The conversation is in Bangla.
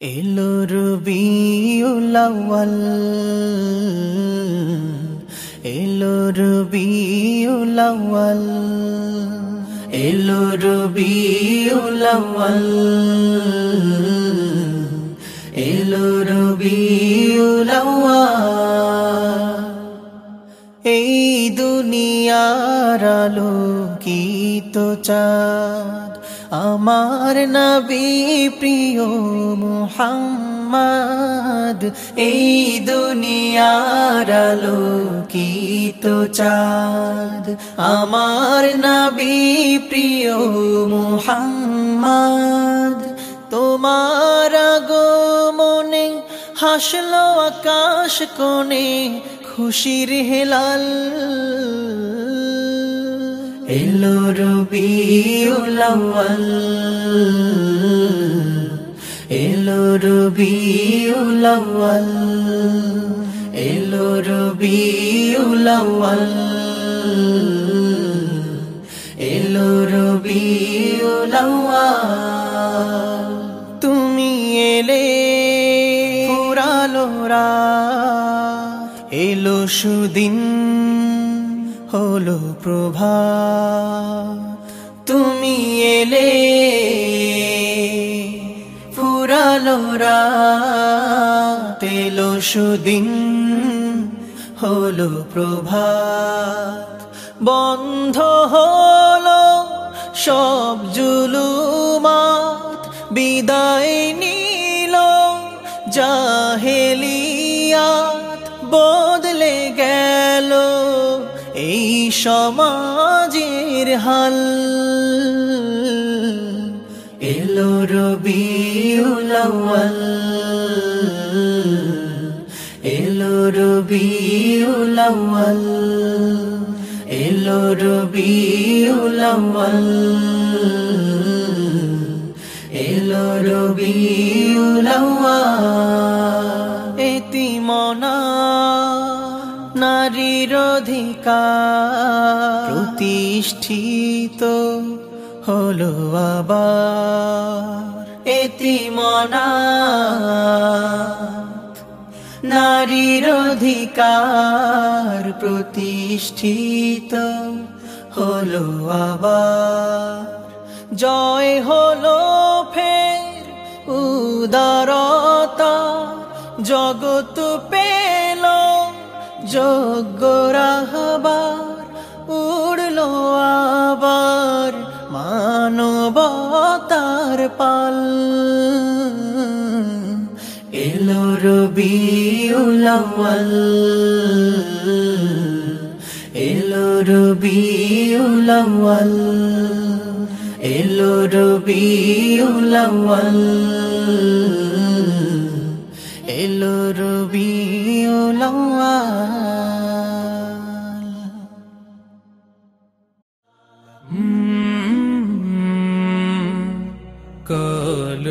এলো রবিউলাওয়াল এলো রবিউলাওয়াল এলো রবিউলাওয়াল এলো রবিউলাওয়াল এই দুনিয়ার আলোকিত চাঁদ। আমার নবী প্রিয় মুহাম্মদ, এই দুনিয়ার আলোকিত চাঁদ। আমার নবী প্রিয় মুহাম্মদ, তোমার আগমনে হাসলো আকাশ কোণে খুশির হেলাল। এলো রবিউলাওয়াল এলো রবিউলাওয়াল এলো রবিউলাওয়াল এলো রবিউলাওয়াল তুমি এলে ফুরালো রাত এলো সুদিন হলো প্রভা। তুমি এলে, ফুরালো রাত, এলো সুদিন, হলো প্রভাত। বন্ধ হলো সব জুলুমাত, বিদায় নিল জাহেলিয়াত। এই সমাজের হাল। এলো রবিউলাওয়াল এলো রবিউলাওয়াল এলো রবিউলাওয়াল এলো রবিউলাওয়াল নারীর অধিকার। প্রতিষ্ঠিত হলো আবার এতিমনা নারীর অধিকার প্রতিষ্ঠিত হলো আবার। জয় হলো ফের উদারতা। জগৎ পেল যোগ্য রাহবার উড়লো আবার মানবতার পাল। এলো রবিউলাওয়াল এলো রবিউলাওয়াল এলো রবিউলাওয়াল এলো রবিউলাওয়াল কাল